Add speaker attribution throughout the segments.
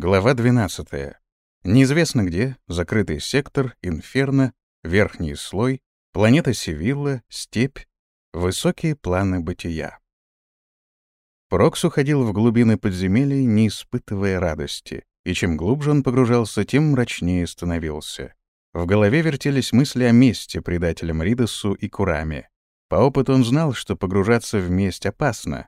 Speaker 1: Глава 12. Неизвестно где, закрытый сектор, инферно, верхний слой, планета Севилла, степь, высокие планы бытия. Прокс уходил в глубины подземелий, не испытывая радости, и чем глубже он погружался, тем мрачнее становился. В голове вертелись мысли о месте предателям Ридосу и Кураме. По опыту он знал, что погружаться в месть опасно,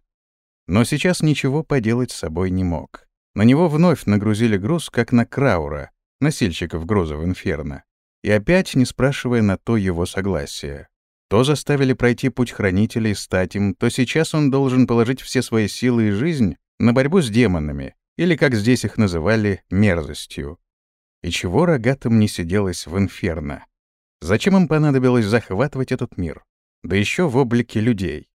Speaker 1: но сейчас ничего поделать с собой не мог. На него вновь нагрузили груз, как на Краура, носильщиков груза в Инферно, и опять не спрашивая на то его согласия. То заставили пройти путь хранителей, стать им, то сейчас он должен положить все свои силы и жизнь на борьбу с демонами, или, как здесь их называли, мерзостью. И чего рогатым не сиделось в Инферно? Зачем им понадобилось захватывать этот мир? Да еще в облике людей.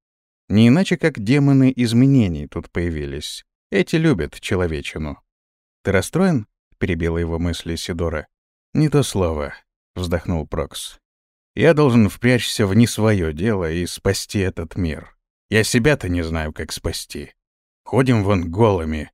Speaker 1: Не иначе, как демоны изменений тут появились. Эти любят человечину. «Ты расстроен?» — перебила его мысли Сидора. «Не то слово», — вздохнул Прокс. «Я должен впрячься в не свое дело и спасти этот мир. Я себя-то не знаю, как спасти. Ходим вон голыми».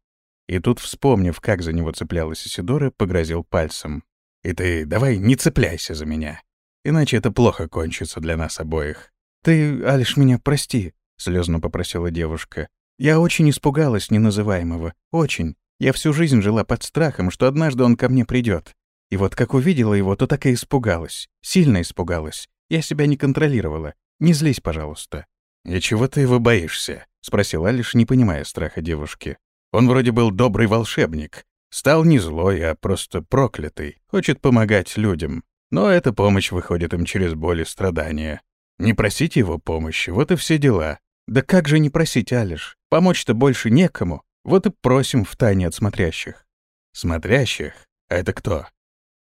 Speaker 1: И тут, вспомнив, как за него цеплялась Исидора, погрозил пальцем. «И ты давай не цепляйся за меня, иначе это плохо кончится для нас обоих». «Ты, Алиш, меня прости», — слезно попросила девушка. Я очень испугалась неназываемого. Очень. Я всю жизнь жила под страхом, что однажды он ко мне придет. И вот как увидела его, то так и испугалась. Сильно испугалась. Я себя не контролировала. Не злись, пожалуйста. «И чего ты его боишься?» — спросил Алиш, не понимая страха девушки. «Он вроде был добрый волшебник. Стал не злой, а просто проклятый. Хочет помогать людям. Но эта помощь выходит им через боль и страдания. Не просите его помощи, вот и все дела. Да как же не просить, Алиш? Помочь-то больше некому. Вот и просим в тайне от смотрящих. Смотрящих? А это кто?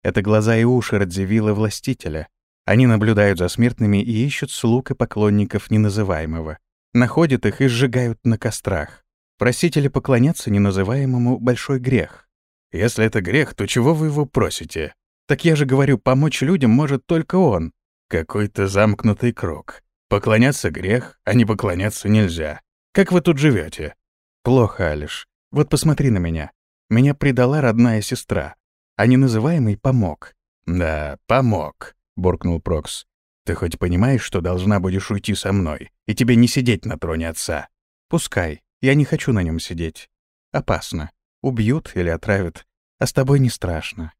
Speaker 1: Это глаза и уши Радзивилла Властителя. Они наблюдают за смертными и ищут слуг и поклонников неназываемого. Находят их и сжигают на кострах. Просители поклоняться неназываемому — большой грех. Если это грех, то чего вы его просите? Так я же говорю, помочь людям может только он. Какой-то замкнутый круг. Поклоняться грех, а не поклоняться нельзя. Как вы тут живете? Плохо, Алиш. Вот посмотри на меня. Меня предала родная сестра, а неназываемый помог. Да, помог, буркнул Прокс. Ты хоть понимаешь, что должна будешь уйти со мной, и тебе не сидеть на троне отца? Пускай. Я не хочу на нем сидеть. Опасно. Убьют или отравят. А с тобой не страшно.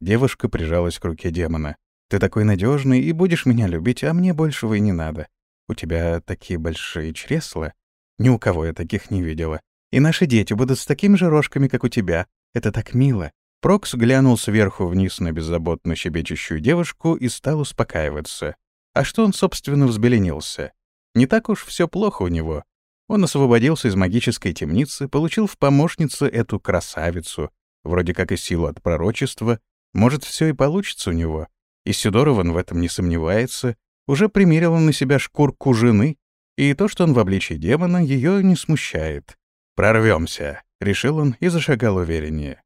Speaker 1: Девушка прижалась к руке демона. Ты такой надежный и будешь меня любить, а мне большего и не надо. У тебя такие большие чресла. Ни у кого я таких не видела. И наши дети будут с такими же рожками, как у тебя. Это так мило». Прокс глянул сверху вниз на беззаботно щебечущую девушку и стал успокаиваться. А что он, собственно, взбеленился? Не так уж все плохо у него. Он освободился из магической темницы, получил в помощнице эту красавицу, вроде как и силу от пророчества. Может, все и получится у него. И Сидорован в этом не сомневается, уже примерила на себя шкурку жены, и то, что он в обличии демона, ее не смущает. «Прорвемся», — решил он и зашагал увереннее.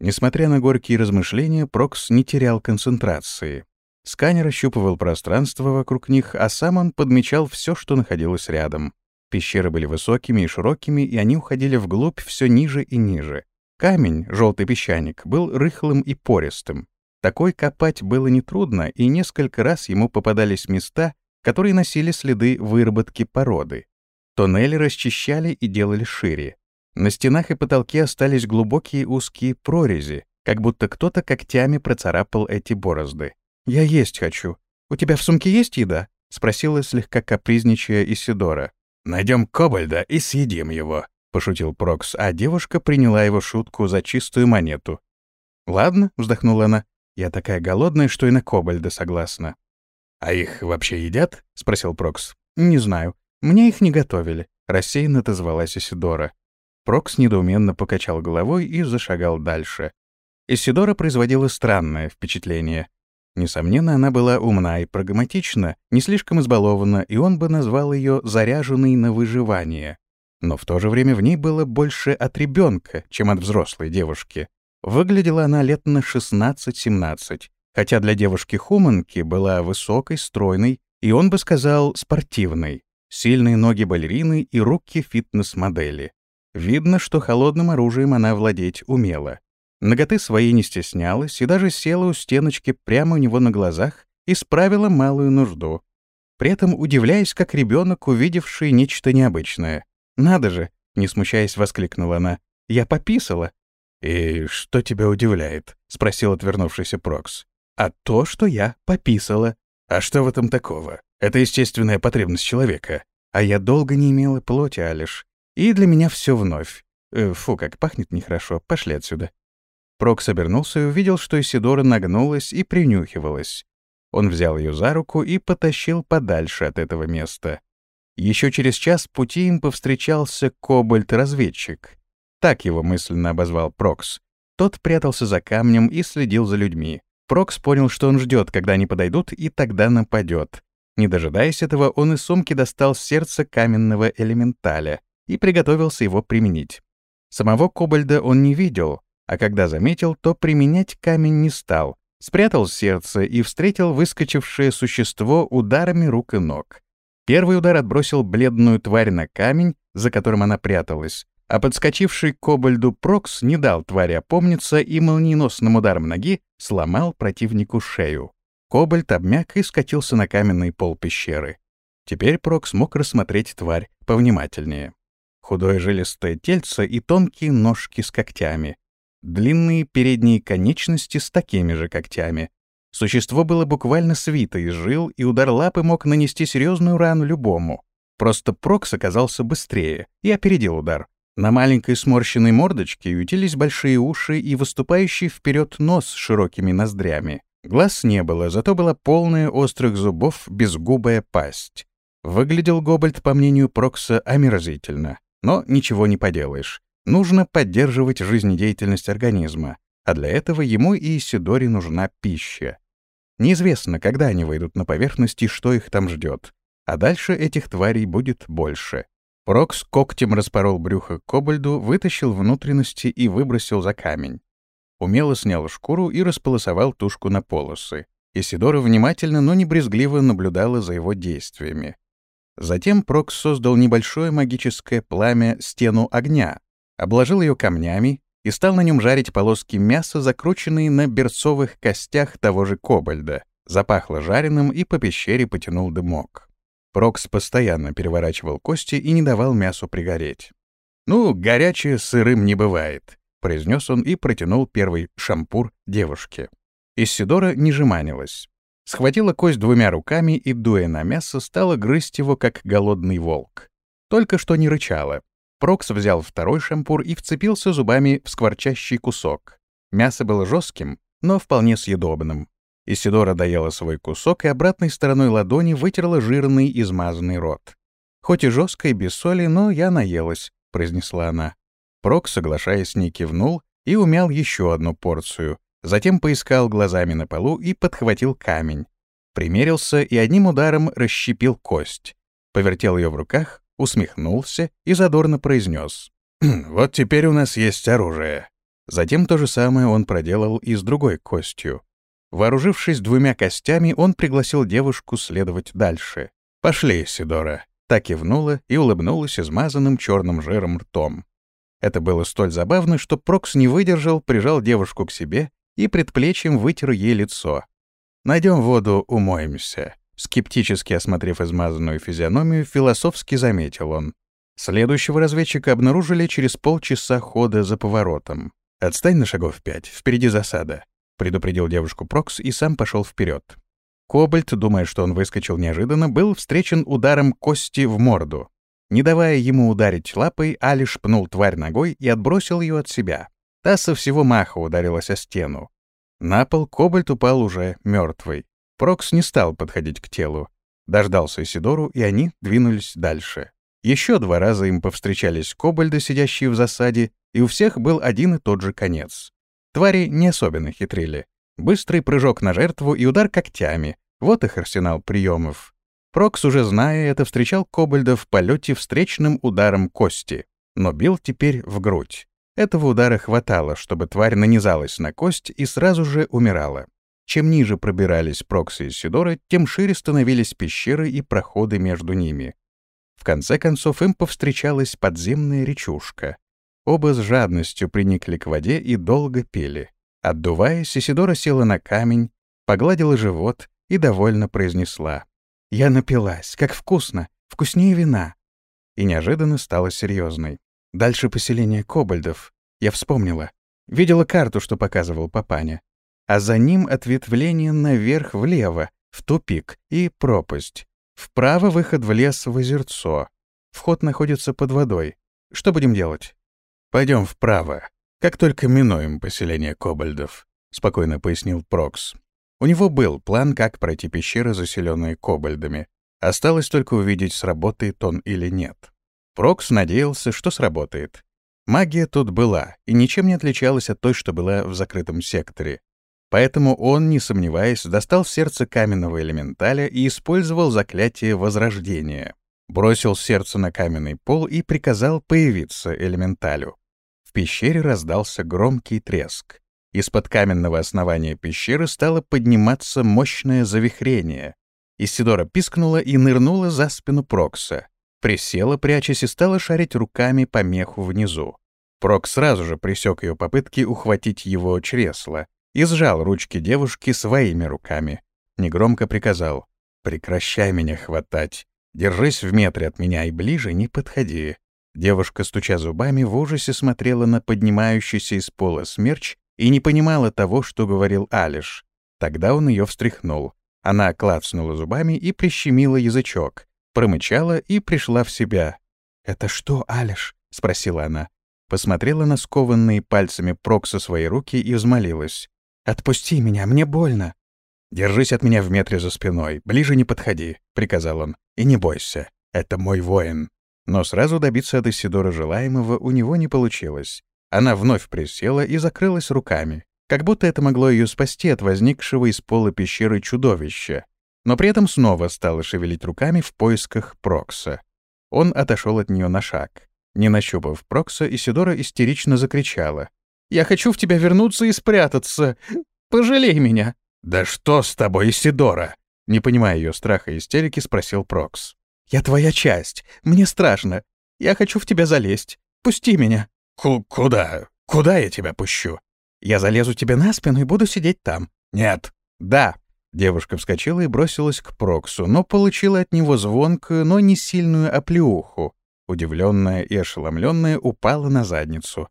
Speaker 1: Несмотря на горькие размышления, Прокс не терял концентрации. Сканер ощупывал пространство вокруг них, а сам он подмечал все, что находилось рядом. Пещеры были высокими и широкими, и они уходили вглубь все ниже и ниже. Камень, желтый песчаник, был рыхлым и пористым. Такой копать было нетрудно, и несколько раз ему попадались места, которые носили следы выработки породы. Тоннели расчищали и делали шире. На стенах и потолке остались глубокие узкие прорези, как будто кто-то когтями процарапал эти борозды. «Я есть хочу. У тебя в сумке есть еда?» — спросила слегка капризничая Исидора. «Найдем кобальда и съедим его», — пошутил Прокс, а девушка приняла его шутку за чистую монету. «Ладно», — вздохнула она, я такая голодная, что и на кобальда согласна. «А их вообще едят?» — спросил Прокс. «Не знаю. Мне их не готовили», — рассеянно отозвалась Исидора. Прокс недоуменно покачал головой и зашагал дальше. Исидора производила странное впечатление. Несомненно, она была умна и прагматична, не слишком избалована, и он бы назвал ее «заряженной на выживание». Но в то же время в ней было больше от ребенка, чем от взрослой девушки. Выглядела она лет на 16-17, хотя для девушки-хуманки была высокой, стройной, и он бы сказал спортивной. Сильные ноги балерины и руки фитнес-модели. Видно, что холодным оружием она владеть умела. Ноготы своей не стеснялась и даже села у стеночки прямо у него на глазах и справила малую нужду. При этом удивляясь, как ребенок, увидевший нечто необычное. «Надо же!» — не смущаясь, воскликнула она. «Я пописала!» «И что тебя удивляет?» — спросил отвернувшийся Прокс. «А то, что я пописала». «А что в этом такого? Это естественная потребность человека. А я долго не имела плоти, Алиш. И для меня все вновь. Э, фу, как пахнет нехорошо. Пошли отсюда». Прокс обернулся и увидел, что Исидора нагнулась и принюхивалась. Он взял ее за руку и потащил подальше от этого места. Еще через час пути им повстречался кобальт-разведчик. Так его мысленно обозвал Прокс. Тот прятался за камнем и следил за людьми. Прокс понял, что он ждет, когда они подойдут, и тогда нападет. Не дожидаясь этого, он из сумки достал сердце каменного элементаля и приготовился его применить. Самого кобальда он не видел, а когда заметил, то применять камень не стал, спрятал сердце и встретил выскочившее существо ударами рук и ног. Первый удар отбросил бледную тварь на камень, за которым она пряталась, а подскочивший к кобальду Прокс не дал твари опомниться и молниеносным ударом ноги сломал противнику шею. Кобальт обмяк и скатился на каменный пол пещеры. Теперь Прокс мог рассмотреть тварь повнимательнее. Худое жилистое тельце и тонкие ножки с когтями. Длинные передние конечности с такими же когтями. Существо было буквально свито из жил, и удар лапы мог нанести серьезную рану любому. Просто Прокс оказался быстрее и опередил удар. На маленькой сморщенной мордочке ютились большие уши и выступающий вперед нос с широкими ноздрями. Глаз не было, зато была полная острых зубов безгубая пасть. Выглядел Гобальд, по мнению Прокса, омерзительно. Но ничего не поделаешь. Нужно поддерживать жизнедеятельность организма, а для этого ему и Исидоре нужна пища. Неизвестно, когда они выйдут на поверхность и что их там ждет. А дальше этих тварей будет больше. Прокс когтем распорол брюхо кобальду, вытащил внутренности и выбросил за камень. Умело снял шкуру и располосовал тушку на полосы. Исидора внимательно, но не брезгливо наблюдала за его действиями. Затем Прокс создал небольшое магическое пламя «Стену огня», обложил ее камнями и стал на нем жарить полоски мяса, закрученные на берцовых костях того же кобальда. Запахло жареным, и по пещере потянул дымок. Прокс постоянно переворачивал кости и не давал мясу пригореть. «Ну, горячее сырым не бывает», — произнес он и протянул первый шампур девушке. Иссидора не жеманилась схватила кость двумя руками и, дуя на мясо, стала грызть его, как голодный волк. Только что не рычала. Прокс взял второй шампур и вцепился зубами в скворчащий кусок. Мясо было жестким, но вполне съедобным. Исидора доела свой кусок и обратной стороной ладони вытерла жирный измазанный рот. «Хоть и жестко и без соли, но я наелась», — произнесла она. Прокс, соглашаясь, не кивнул и умял еще одну порцию, Затем поискал глазами на полу и подхватил камень. Примерился и одним ударом расщепил кость. Повертел ее в руках, усмехнулся и задорно произнес. «Хм, «Вот теперь у нас есть оружие». Затем то же самое он проделал и с другой костью. Вооружившись двумя костями, он пригласил девушку следовать дальше. «Пошли, Сидора». Так кивнула и улыбнулась измазанным черным жиром ртом. Это было столь забавно, что Прокс не выдержал, прижал девушку к себе и предплечьем вытер ей лицо. «Найдем воду, умоемся», — скептически осмотрев измазанную физиономию, философски заметил он. Следующего разведчика обнаружили через полчаса хода за поворотом. «Отстань на шагов пять, впереди засада», — предупредил девушку Прокс и сам пошел вперед. Кобальт, думая, что он выскочил неожиданно, был встречен ударом кости в морду. Не давая ему ударить лапой, Алиш пнул тварь ногой и отбросил ее от себя. Та со всего маха ударилась о стену. На пол кобальт упал уже мертвый. Прокс не стал подходить к телу. Дождался Исидору, и они двинулись дальше. Еще два раза им повстречались кобальды, сидящие в засаде, и у всех был один и тот же конец. Твари не особенно хитрили. Быстрый прыжок на жертву и удар когтями — вот их арсенал приемов. Прокс, уже зная это, встречал кобальда в полете встречным ударом кости, но бил теперь в грудь. Этого удара хватало, чтобы тварь нанизалась на кость и сразу же умирала. Чем ниже пробирались Прокси и Сидора, тем шире становились пещеры и проходы между ними. В конце концов им повстречалась подземная речушка. Оба с жадностью приникли к воде и долго пели. Отдуваясь, Исидора села на камень, погладила живот и довольно произнесла. «Я напилась. Как вкусно! Вкуснее вина!» И неожиданно стала серьезной. Дальше поселение кобальдов. Я вспомнила. Видела карту, что показывал папаня. А за ним ответвление наверх влево, в тупик и пропасть. Вправо выход в лес в озерцо. Вход находится под водой. Что будем делать? Пойдем вправо. Как только минуем поселение кобальдов, спокойно пояснил Прокс. У него был план, как пройти пещеры, заселенные кобальдами. Осталось только увидеть, сработает он или нет. Прокс надеялся, что сработает. Магия тут была и ничем не отличалась от той, что была в закрытом секторе. Поэтому он, не сомневаясь, достал сердце каменного элементаля и использовал заклятие Возрождения. Бросил сердце на каменный пол и приказал появиться элементалю. В пещере раздался громкий треск. Из-под каменного основания пещеры стало подниматься мощное завихрение. Исидора пискнула и нырнула за спину Прокса. Присела, прячась, и стала шарить руками по меху внизу. Прок сразу же присек ее попытки ухватить его чресло и сжал ручки девушки своими руками. Негромко приказал «Прекращай меня хватать. Держись в метре от меня и ближе не подходи». Девушка, стуча зубами, в ужасе смотрела на поднимающийся из пола смерч и не понимала того, что говорил Алиш. Тогда он ее встряхнул. Она клацнула зубами и прищемила язычок, промычала и пришла в себя. «Это что, Алиш?» — спросила она. Посмотрела на скованные пальцами Прокса свои руки и взмолилась. «Отпусти меня, мне больно». «Держись от меня в метре за спиной, ближе не подходи», — приказал он. «И не бойся, это мой воин». Но сразу добиться от Исидора желаемого у него не получилось. Она вновь присела и закрылась руками, как будто это могло ее спасти от возникшего из пола пещеры чудовища. Но при этом снова стала шевелить руками в поисках Прокса. Он отошел от нее на шаг. Не нащупав Прокса, Исидора истерично закричала. Я хочу в тебя вернуться и спрятаться. Пожалей меня». «Да что с тобой, Исидора?» Не понимая ее страха и истерики, спросил Прокс. «Я твоя часть. Мне страшно. Я хочу в тебя залезть. Пусти меня». Ку «Куда? Куда я тебя пущу?» «Я залезу тебе на спину и буду сидеть там». «Нет». «Да». Девушка вскочила и бросилась к Проксу, но получила от него звонкую, но не сильную оплеуху. Удивленная и ошеломленная упала на задницу.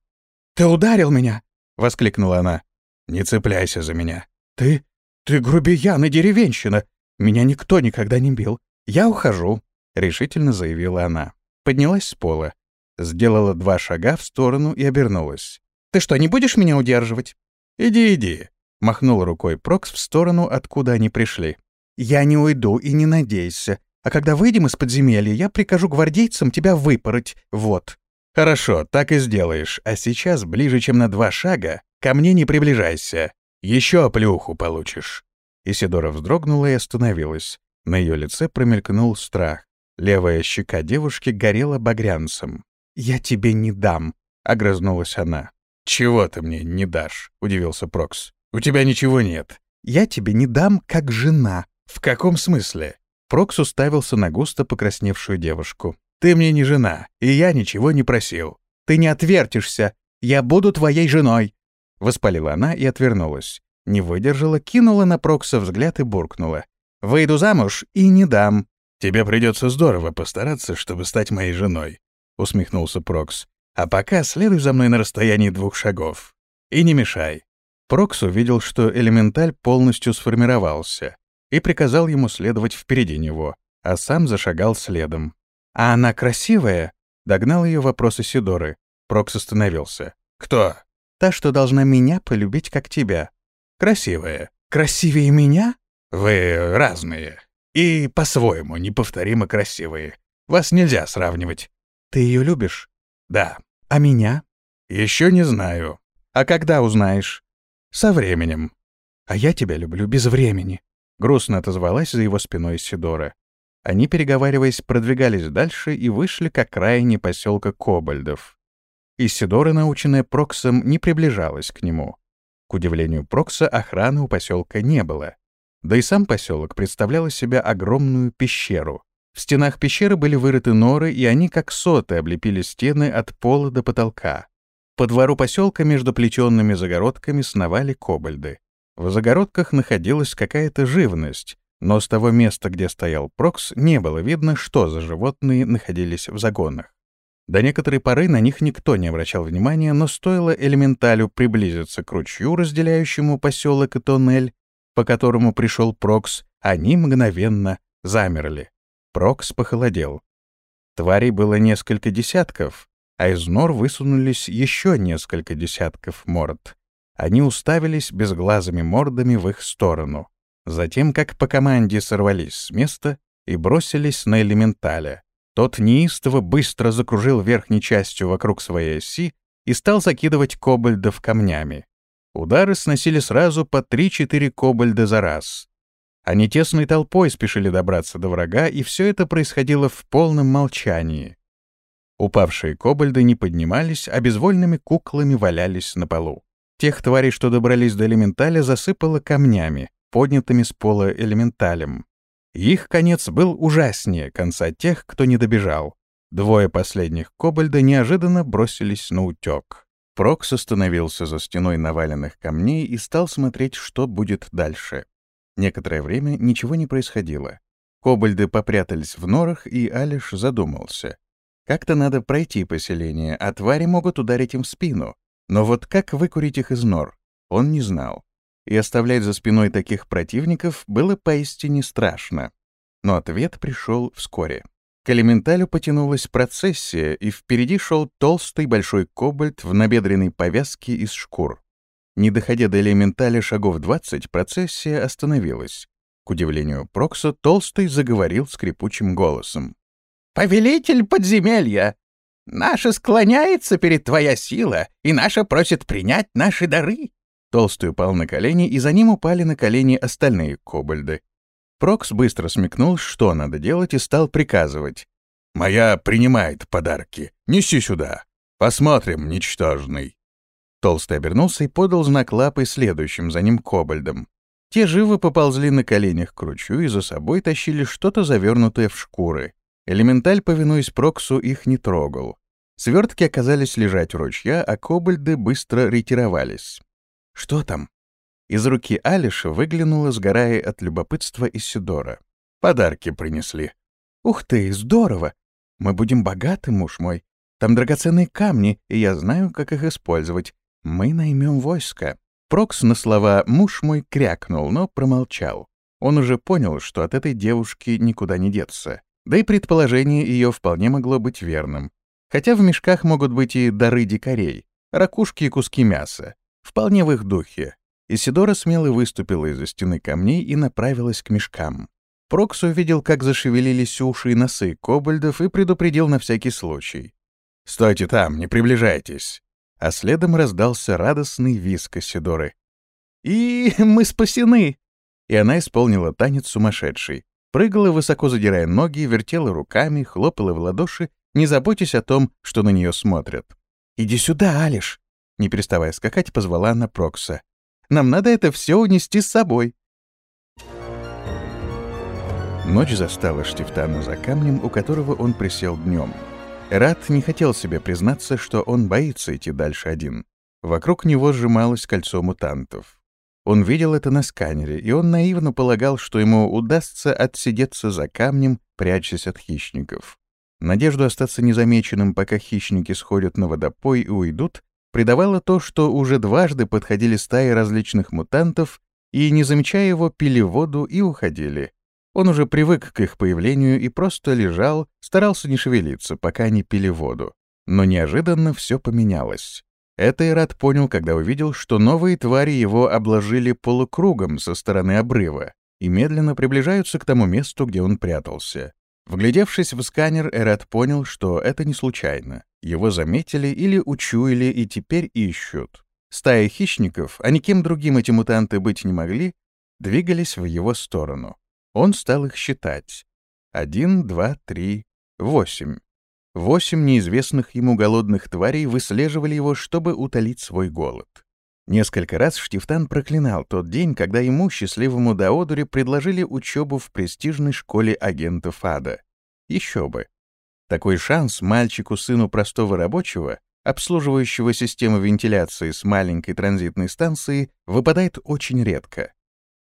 Speaker 1: «Ты ударил меня!» — воскликнула она. «Не цепляйся за меня». «Ты... ты грубиян и деревенщина! Меня никто никогда не бил. Я ухожу», — решительно заявила она. Поднялась с пола, сделала два шага в сторону и обернулась. «Ты что, не будешь меня удерживать?» «Иди, иди», — махнул рукой Прокс в сторону, откуда они пришли. «Я не уйду и не надейся. А когда выйдем из подземелья, я прикажу гвардейцам тебя выпороть. Вот». «Хорошо, так и сделаешь. А сейчас, ближе, чем на два шага, ко мне не приближайся. Еще плюху получишь». Исидора вздрогнула и остановилась. На ее лице промелькнул страх. Левая щека девушки горела багрянцем. «Я тебе не дам», — огрызнулась она. «Чего ты мне не дашь?» — удивился Прокс. «У тебя ничего нет». «Я тебе не дам, как жена». «В каком смысле?» Прокс уставился на густо покрасневшую девушку. Ты мне не жена, и я ничего не просил. Ты не отвертишься. Я буду твоей женой!» Воспалила она и отвернулась. Не выдержала, кинула на Прокса взгляд и буркнула. «Выйду замуж и не дам». «Тебе придется здорово постараться, чтобы стать моей женой», — усмехнулся Прокс. «А пока следуй за мной на расстоянии двух шагов. И не мешай». Прокс увидел, что элементаль полностью сформировался, и приказал ему следовать впереди него, а сам зашагал следом. «А она красивая?» — догнал ее вопрос Сидоры. Прокс остановился. «Кто?» «Та, что должна меня полюбить, как тебя». «Красивая». «Красивее меня?» «Вы разные. И по-своему неповторимо красивые. Вас нельзя сравнивать». «Ты ее любишь?» «Да». «А меня?» «Еще не знаю». «А когда узнаешь?» «Со временем». «А я тебя люблю без времени», — грустно отозвалась за его спиной Сидора. Они, переговариваясь, продвигались дальше и вышли к окраине поселка Кобальдов. Исидора, наученная Проксом, не приближалась к нему. К удивлению Прокса, охраны у поселка не было. Да и сам поселок представлял из себя огромную пещеру. В стенах пещеры были вырыты норы, и они, как соты, облепили стены от пола до потолка. По двору поселка между плетенными загородками сновали кобальды. В загородках находилась какая-то живность, но с того места, где стоял Прокс, не было видно, что за животные находились в загонах. До некоторой поры на них никто не обращал внимания, но стоило элементалю приблизиться к ручью, разделяющему поселок и тоннель, по которому пришел Прокс, они мгновенно замерли. Прокс похолодел. Тварей было несколько десятков, а из нор высунулись еще несколько десятков морд. Они уставились безглазыми мордами в их сторону. Затем, как по команде, сорвались с места и бросились на элементаля. Тот неистово быстро закружил верхней частью вокруг своей оси и стал закидывать кобальдов камнями. Удары сносили сразу по 3-4 кобальда за раз. Они тесной толпой спешили добраться до врага, и все это происходило в полном молчании. Упавшие кобальды не поднимались, а безвольными куклами валялись на полу. Тех тварей, что добрались до элементаля, засыпало камнями, поднятыми с пола элементалем. Их конец был ужаснее конца тех, кто не добежал. Двое последних кобальда неожиданно бросились на утек. Прокс остановился за стеной наваленных камней и стал смотреть, что будет дальше. Некоторое время ничего не происходило. Кобальды попрятались в норах, и Алиш задумался. Как-то надо пройти поселение, а твари могут ударить им в спину. Но вот как выкурить их из нор, он не знал и оставлять за спиной таких противников было поистине страшно. Но ответ пришел вскоре. К элементалю потянулась процессия, и впереди шел толстый большой кобальт в набедренной повязке из шкур. Не доходя до элементаля шагов 20, процессия остановилась. К удивлению Прокса, Толстый заговорил скрипучим голосом. «Повелитель подземелья! Наша склоняется перед твоя сила, и наша просит принять наши дары. Толстый упал на колени, и за ним упали на колени остальные кобальды. Прокс быстро смекнул, что надо делать, и стал приказывать. «Моя принимает подарки. Неси сюда. Посмотрим, ничтожный». Толстый обернулся и подал знак лапой следующим за ним кобальдам. Те живо поползли на коленях к ручью и за собой тащили что-то завернутое в шкуры. Элементаль, повинуясь Проксу, их не трогал. Свертки оказались лежать у ручья, а кобальды быстро ретировались. «Что там?» Из руки Алиша выглянула, сгорая от любопытства Исидора. «Подарки принесли». «Ух ты, здорово! Мы будем богаты, муж мой. Там драгоценные камни, и я знаю, как их использовать. Мы наймем войско». Прокс на слова «муж мой» крякнул, но промолчал. Он уже понял, что от этой девушки никуда не деться. Да и предположение ее вполне могло быть верным. Хотя в мешках могут быть и дары дикарей, ракушки и куски мяса. Вполне в их духе. Исидора смело выступила из-за стены камней и направилась к мешкам. Прокс увидел, как зашевелились уши и носы кобальдов и предупредил на всякий случай. «Стойте там, не приближайтесь!» А следом раздался радостный виск Исидоры. «И мы спасены!» И она исполнила танец сумасшедший. Прыгала, высоко задирая ноги, вертела руками, хлопала в ладоши, не заботясь о том, что на нее смотрят. «Иди сюда, Алиш!» Не переставая скакать, позвала она Прокса. «Нам надо это все унести с собой». Ночь застала Штифтана за камнем, у которого он присел днем. Рад не хотел себе признаться, что он боится идти дальше один. Вокруг него сжималось кольцо мутантов. Он видел это на сканере, и он наивно полагал, что ему удастся отсидеться за камнем, прячась от хищников. Надежду остаться незамеченным, пока хищники сходят на водопой и уйдут, придавало то, что уже дважды подходили стаи различных мутантов и, не замечая его, пили воду и уходили. Он уже привык к их появлению и просто лежал, старался не шевелиться, пока они пили воду. Но неожиданно все поменялось. Это Ират понял, когда увидел, что новые твари его обложили полукругом со стороны обрыва и медленно приближаются к тому месту, где он прятался. Вглядевшись в сканер, Эрат понял, что это не случайно. Его заметили или учуяли и теперь ищут. Стая хищников, а никем другим эти мутанты быть не могли, двигались в его сторону. Он стал их считать. Один, два, три, восемь. Восемь неизвестных ему голодных тварей выслеживали его, чтобы утолить свой голод. Несколько раз Штифтан проклинал тот день, когда ему, счастливому Даодуре, предложили учебу в престижной школе агентов ада. Еще бы. Такой шанс мальчику, сыну простого рабочего, обслуживающего систему вентиляции с маленькой транзитной станции, выпадает очень редко.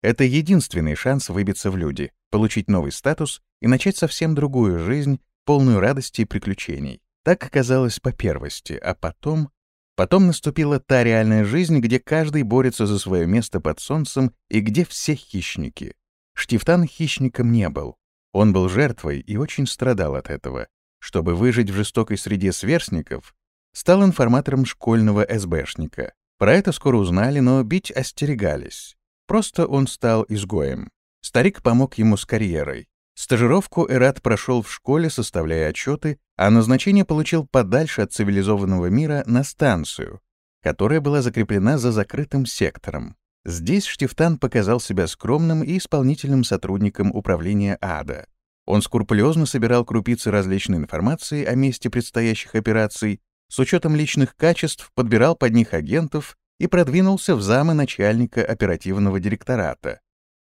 Speaker 1: Это единственный шанс выбиться в люди, получить новый статус и начать совсем другую жизнь, полную радости и приключений. Так оказалось по первости, а потом... Потом наступила та реальная жизнь, где каждый борется за свое место под солнцем и где все хищники. Штифтан хищником не был. Он был жертвой и очень страдал от этого. Чтобы выжить в жестокой среде сверстников, стал информатором школьного СБшника. Про это скоро узнали, но бить остерегались. Просто он стал изгоем. Старик помог ему с карьерой. Стажировку Эрат прошел в школе, составляя отчеты, а назначение получил подальше от цивилизованного мира на станцию, которая была закреплена за закрытым сектором. Здесь Штифтан показал себя скромным и исполнительным сотрудником управления ада. Он скрупулезно собирал крупицы различной информации о месте предстоящих операций, с учетом личных качеств подбирал под них агентов и продвинулся в замы начальника оперативного директората.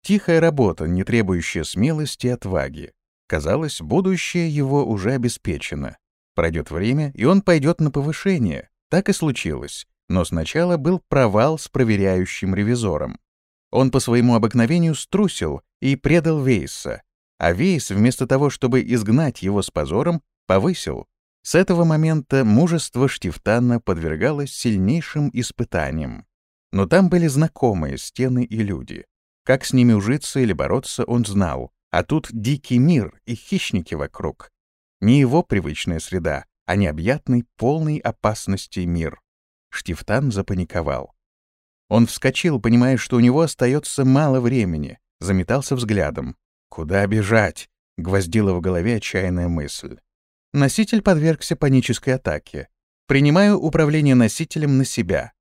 Speaker 1: Тихая работа, не требующая смелости и отваги. Казалось, будущее его уже обеспечено. Пройдет время, и он пойдет на повышение. Так и случилось. Но сначала был провал с проверяющим ревизором. Он по своему обыкновению струсил и предал Вейса, а Вейс, вместо того, чтобы изгнать его с позором, повысил. С этого момента мужество Штифтана подвергалось сильнейшим испытаниям. Но там были знакомые стены и люди. Как с ними ужиться или бороться, он знал. А тут дикий мир и хищники вокруг. Не его привычная среда, а необъятный, полный опасностей мир. Штифтан запаниковал. Он вскочил, понимая, что у него остается мало времени, заметался взглядом. «Куда бежать?» — гвоздила в голове отчаянная мысль. Носитель подвергся панической атаке. «Принимаю управление носителем на себя».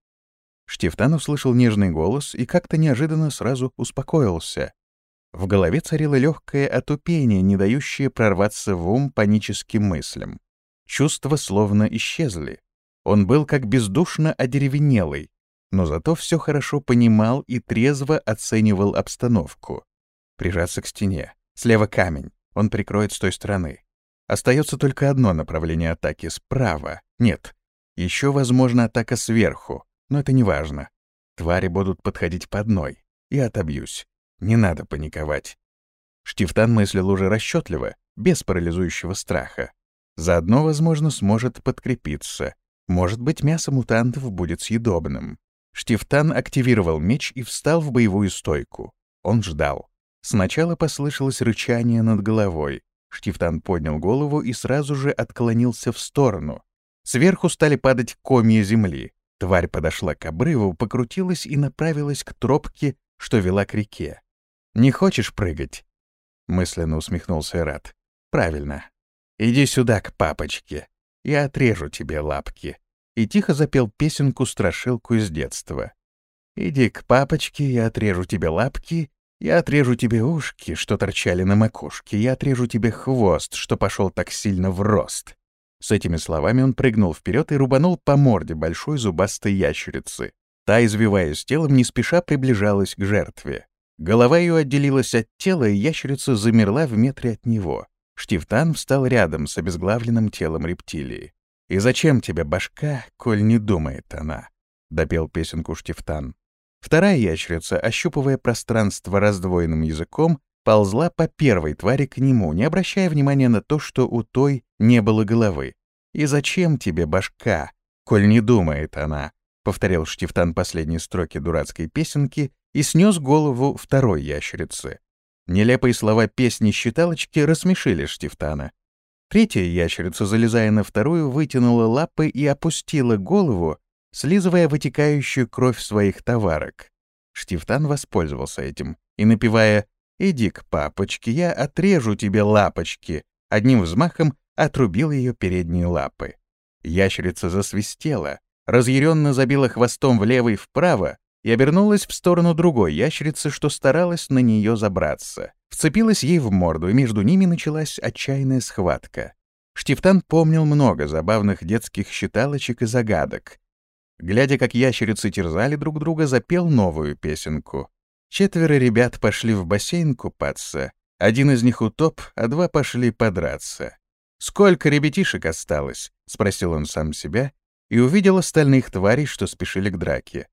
Speaker 1: Штифтан услышал нежный голос и как-то неожиданно сразу успокоился. В голове царило легкое отупение, не дающее прорваться в ум паническим мыслям. Чувства словно исчезли. Он был как бездушно одеревенелый, но зато все хорошо понимал и трезво оценивал обстановку. Прижаться к стене. Слева камень. Он прикроет с той стороны. Остается только одно направление атаки — справа. Нет. Еще, возможно, атака сверху, но это не важно. Твари будут подходить по одной. Я отобьюсь. Не надо паниковать. Штифтан мыслил уже расчетливо, без парализующего страха. Заодно, возможно, сможет подкрепиться. Может быть, мясо мутантов будет съедобным. Штифтан активировал меч и встал в боевую стойку. Он ждал. Сначала послышалось рычание над головой. Штифтан поднял голову и сразу же отклонился в сторону. Сверху стали падать комья земли. Тварь подошла к обрыву, покрутилась и направилась к тропке, что вела к реке. «Не хочешь прыгать?» — мысленно усмехнулся Эрат. «Правильно. Иди сюда, к папочке я отрежу тебе лапки». И тихо запел песенку-страшилку из детства. «Иди к папочке, я отрежу тебе лапки, я отрежу тебе ушки, что торчали на макушке, я отрежу тебе хвост, что пошел так сильно в рост». С этими словами он прыгнул вперед и рубанул по морде большой зубастой ящерицы. Та, извиваясь телом, не спеша приближалась к жертве. Голова ее отделилась от тела, и ящерица замерла в метре от него. Штифтан встал рядом с обезглавленным телом рептилии. «И зачем тебе башка, коль не думает она?» — допел песенку Штифтан. Вторая ящерица, ощупывая пространство раздвоенным языком, ползла по первой твари к нему, не обращая внимания на то, что у той не было головы. «И зачем тебе башка, коль не думает она?» — повторил Штифтан последние строки дурацкой песенки и снес голову второй ящерицы. Нелепые слова песни-считалочки рассмешили Штифтана. Третья ящерица, залезая на вторую, вытянула лапы и опустила голову, слизывая вытекающую кровь своих товарок. Штифтан воспользовался этим и, напевая «Иди к папочке, я отрежу тебе лапочки», одним взмахом отрубил ее передние лапы. Ящерица засвистела, разъяренно забила хвостом влево и вправо, и обернулась в сторону другой ящерицы, что старалась на нее забраться. Вцепилась ей в морду, и между ними началась отчаянная схватка. Штифтан помнил много забавных детских считалочек и загадок. Глядя, как ящерицы терзали друг друга, запел новую песенку. Четверо ребят пошли в бассейн купаться. Один из них утоп, а два пошли подраться. «Сколько ребятишек осталось?» — спросил он сам себя и увидел остальных тварей, что спешили к драке.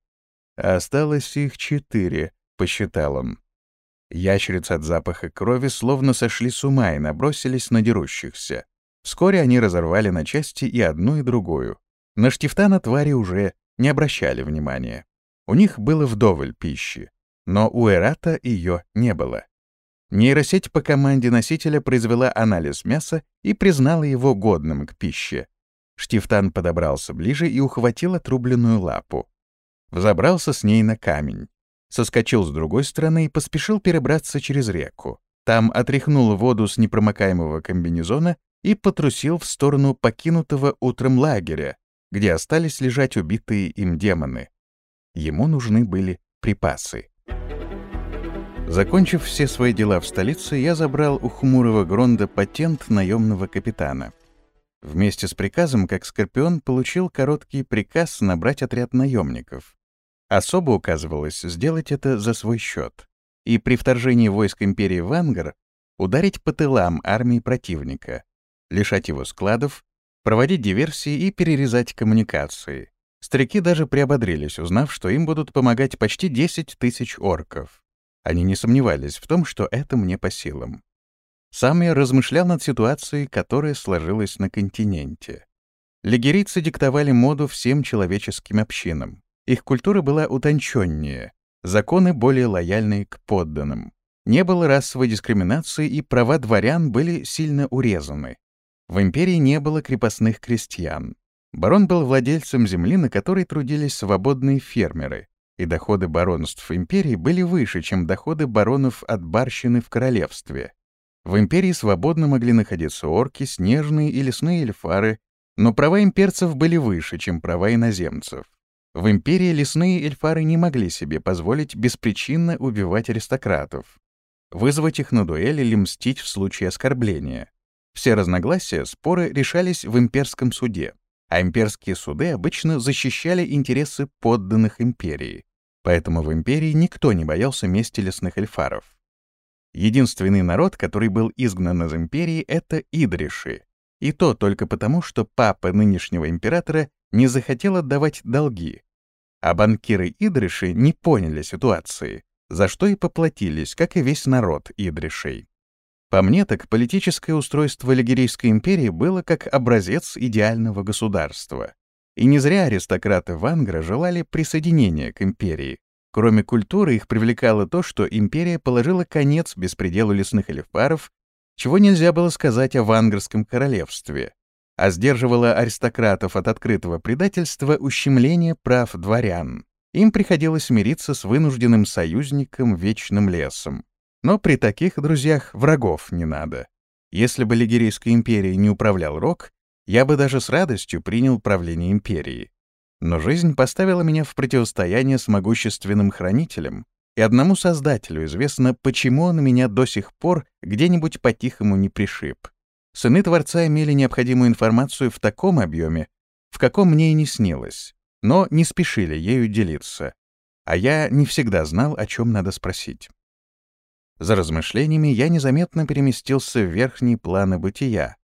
Speaker 1: «Осталось их четыре», — посчитал он. Ящерицы от запаха крови словно сошли с ума и набросились на дерущихся. Вскоре они разорвали на части и одну, и другую. На штифтана твари уже не обращали внимания. У них было вдоволь пищи, но у Эрата ее не было. Нейросеть по команде носителя произвела анализ мяса и признала его годным к пище. Штифтан подобрался ближе и ухватил отрубленную лапу. Взобрался с ней на камень. Соскочил с другой стороны и поспешил перебраться через реку. Там отряхнул воду с непромокаемого комбинезона и потрусил в сторону покинутого утром лагеря, где остались лежать убитые им демоны. Ему нужны были припасы. Закончив все свои дела в столице, я забрал у хмурого Гронда патент наемного капитана. Вместе с приказом, как Скорпион, получил короткий приказ набрать отряд наемников. Особо указывалось сделать это за свой счет. И при вторжении войск империи в Ангар ударить по тылам армии противника, лишать его складов, проводить диверсии и перерезать коммуникации. Старики даже приободрились, узнав, что им будут помогать почти 10 тысяч орков. Они не сомневались в том, что это мне по силам. Сам я размышлял над ситуацией, которая сложилась на континенте. Лигерийцы диктовали моду всем человеческим общинам. Их культура была утонченнее, законы более лояльные к подданным. Не было расовой дискриминации, и права дворян были сильно урезаны. В империи не было крепостных крестьян. Барон был владельцем земли, на которой трудились свободные фермеры, и доходы баронств империи были выше, чем доходы баронов от барщины в королевстве. В империи свободно могли находиться орки, снежные и лесные эльфары, но права имперцев были выше, чем права иноземцев. В империи лесные эльфары не могли себе позволить беспричинно убивать аристократов, вызвать их на дуэль или мстить в случае оскорбления. Все разногласия, споры решались в имперском суде, а имперские суды обычно защищали интересы подданных империи. Поэтому в империи никто не боялся мести лесных эльфаров. Единственный народ, который был изгнан из империи, — это идриши. И то только потому, что папа нынешнего императора не захотел отдавать долги. А банкиры идриши не поняли ситуации, за что и поплатились, как и весь народ идришей. По мне, так политическое устройство Лигерийской империи было как образец идеального государства. И не зря аристократы Вангра желали присоединения к империи. Кроме культуры, их привлекало то, что империя положила конец беспределу лесных эльфаров, чего нельзя было сказать о Вангарском королевстве, а сдерживала аристократов от открытого предательства ущемления прав дворян. Им приходилось мириться с вынужденным союзником Вечным лесом. Но при таких друзьях врагов не надо. Если бы Лигерийской империей не управлял Рок, я бы даже с радостью принял правление империи. Но жизнь поставила меня в противостояние с могущественным хранителем, и одному создателю известно, почему он меня до сих пор где-нибудь по-тихому не пришиб. Сыны Творца имели необходимую информацию в таком объеме, в каком мне и не снилось, но не спешили ею делиться, а я не всегда знал, о чем надо спросить. За размышлениями я незаметно переместился в верхние планы бытия,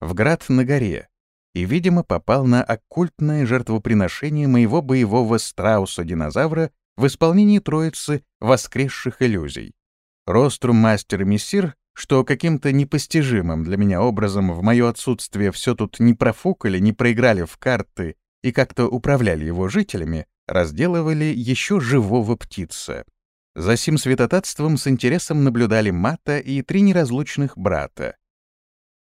Speaker 1: в град на горе, и, видимо, попал на оккультное жертвоприношение моего боевого страуса-динозавра в исполнении троицы воскресших иллюзий. Рострум Мастер Мессир, что каким-то непостижимым для меня образом в мое отсутствие все тут не профукали, не проиграли в карты и как-то управляли его жителями, разделывали еще живого птица. За сим святотатством с интересом наблюдали Мата и три неразлучных брата.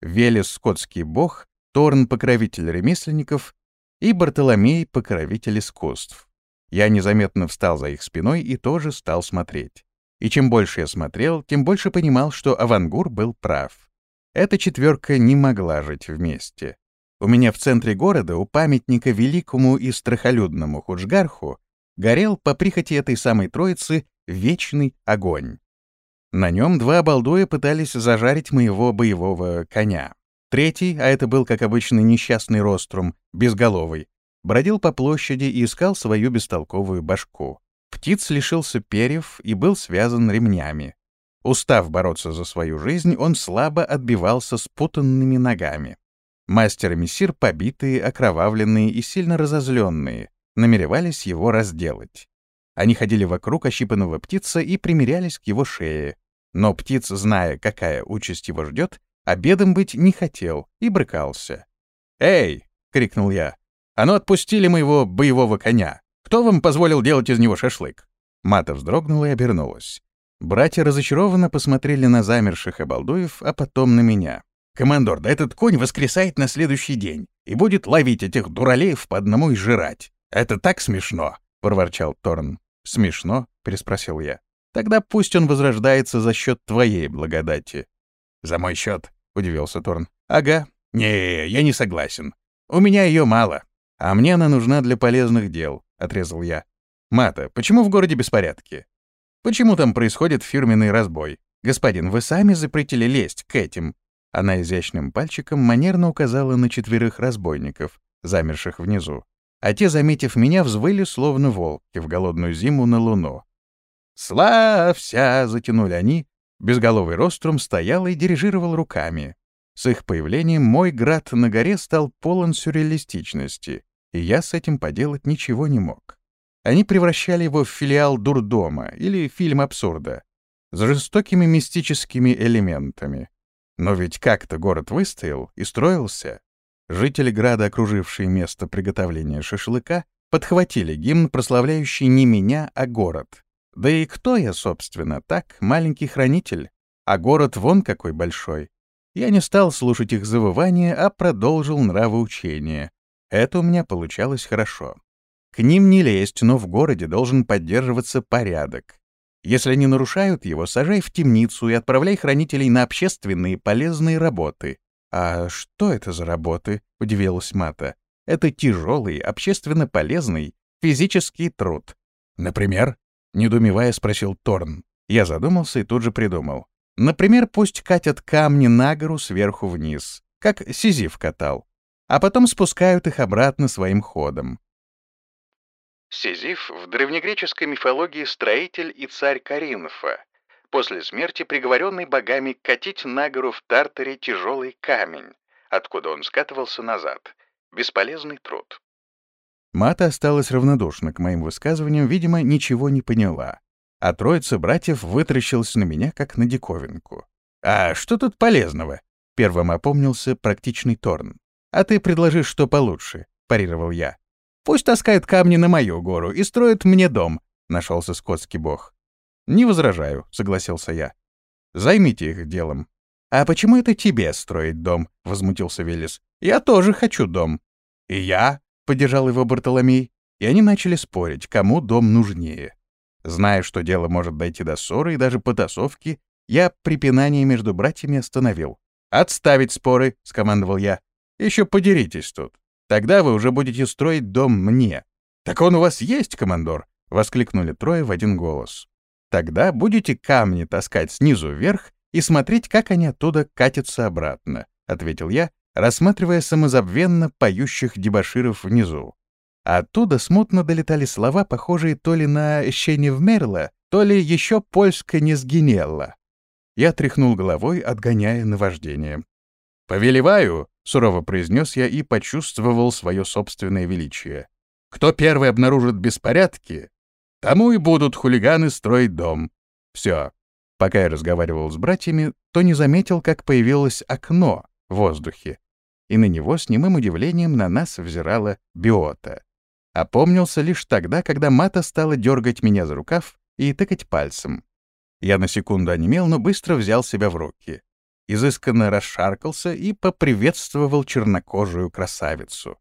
Speaker 1: Велес — скотский бог, Торн — покровитель ремесленников и Бартоломей — покровитель искусств. Я незаметно встал за их спиной и тоже стал смотреть. И чем больше я смотрел, тем больше понимал, что Авангур был прав. Эта четверка не могла жить вместе. У меня в центре города, у памятника великому и страхолюдному Худжгарху, горел по прихоти этой самой троицы вечный огонь. На нем два обалдуя пытались зажарить моего боевого коня. Третий, а это был, как обычно, несчастный рострум, безголовый, бродил по площади и искал свою бестолковую башку. Птиц лишился перьев и был связан ремнями. Устав бороться за свою жизнь, он слабо отбивался спутанными ногами. Мастер и мессир, побитые, окровавленные и сильно разозленные, намеревались его разделать. Они ходили вокруг ощипанного птица и примерялись к его шее. Но птиц, зная, какая участь его ждет, обедом быть не хотел и брыкался. «Эй!» — крикнул я. «А ну отпустили моего боевого коня! Кто вам позволил делать из него шашлык?» Мата вздрогнула и обернулась. Братья разочарованно посмотрели на замерших обалдуев, а потом на меня. «Командор, да этот конь воскресает на следующий день и будет ловить этих дуралеев по одному и жрать. Это так смешно!» — проворчал Торн. «Смешно?» — переспросил я. «Тогда пусть он возрождается за счет твоей благодати». «За мой счет?» — удивился Торн. «Ага. Не, я не согласен. У меня ее мало. А мне она нужна для полезных дел», — отрезал я. «Мата, почему в городе беспорядки? Почему там происходит фирменный разбой? Господин, вы сами запретили лезть к этим она изящным пальчиком манерно указала на четверых разбойников, замерших внизу. А те, заметив меня, взвыли, словно волки в голодную зиму на луну. «Славься!» — затянули они. Безголовый рострум стоял и дирижировал руками. С их появлением мой град на горе стал полон сюрреалистичности, и я с этим поделать ничего не мог. Они превращали его в филиал дурдома или фильм абсурда с жестокими мистическими элементами. Но ведь как-то город выстоял и строился. Жители града, окружившие место приготовления шашлыка, подхватили гимн, прославляющий не меня, а город. Да и кто я, собственно, так, маленький хранитель? А город вон какой большой. Я не стал слушать их завывания, а продолжил нравоучение. Это у меня получалось хорошо. К ним не лезть, но в городе должен поддерживаться порядок. Если они нарушают его, сажай в темницу и отправляй хранителей на общественные полезные работы. «А что это за работы?» — удивилась Мата. «Это тяжелый, общественно полезный, физический труд». «Например?» — недумевая спросил Торн. Я задумался и тут же придумал. «Например, пусть катят камни на гору сверху вниз, как Сизиф катал, а потом спускают их обратно своим ходом.
Speaker 2: Сизиф в древнегреческой мифологии строитель и царь Каринфа, после смерти приговоренный богами катить на гору в Тартаре тяжелый камень, откуда он скатывался назад. Бесполезный труд.
Speaker 1: Мата осталась равнодушна к моим высказываниям, видимо, ничего не поняла. А троица братьев вытаращилась на меня, как на диковинку. «А что тут полезного?» — первым опомнился практичный Торн. «А ты предложишь, что получше», — парировал я. Пусть таскают камни на мою гору и строят мне дом», — нашелся скотский бог. «Не возражаю», — согласился я. «Займите их делом». «А почему это тебе строить дом?» — возмутился Велес. «Я тоже хочу дом». «И я?» — поддержал его Бартоломей. И они начали спорить, кому дом нужнее. Зная, что дело может дойти до ссоры и даже потасовки, я припинание между братьями остановил. «Отставить споры», — скомандовал я. «Еще подеритесь тут». Тогда вы уже будете строить дом мне. Так он у вас есть, командор? воскликнули трое в один голос. Тогда будете камни таскать снизу вверх и смотреть, как они оттуда катятся обратно, ответил я, рассматривая самозабвенно поющих дебоширов внизу. оттуда смутно долетали слова, похожие то ли на «ще вмерла», то ли еще польско не сгинелла. Я тряхнул головой, отгоняя наваждение. «Повелеваю!» — сурово произнес я и почувствовал свое собственное величие. «Кто первый обнаружит беспорядки, тому и будут хулиганы строить дом. Все». Пока я разговаривал с братьями, то не заметил, как появилось окно в воздухе, и на него с немым удивлением на нас взирала биота. Опомнился лишь тогда, когда Мата стала дергать меня за рукав и тыкать пальцем. Я на секунду онемел, но быстро взял себя в руки изысканно расшаркался и поприветствовал чернокожую красавицу.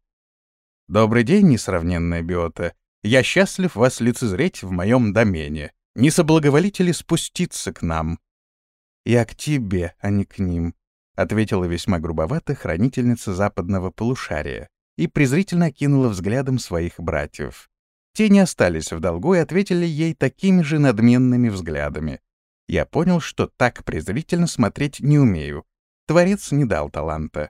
Speaker 1: «Добрый день, несравненная биота. Я счастлив вас лицезреть в моем домене. Не соблаговолите ли спуститься к нам?» «Я к тебе, а не к ним», — ответила весьма грубовато хранительница западного полушария и презрительно окинула взглядом своих братьев. Те не остались в долгу и ответили ей такими же надменными взглядами я понял, что так презрительно смотреть не умею. Творец не дал таланта.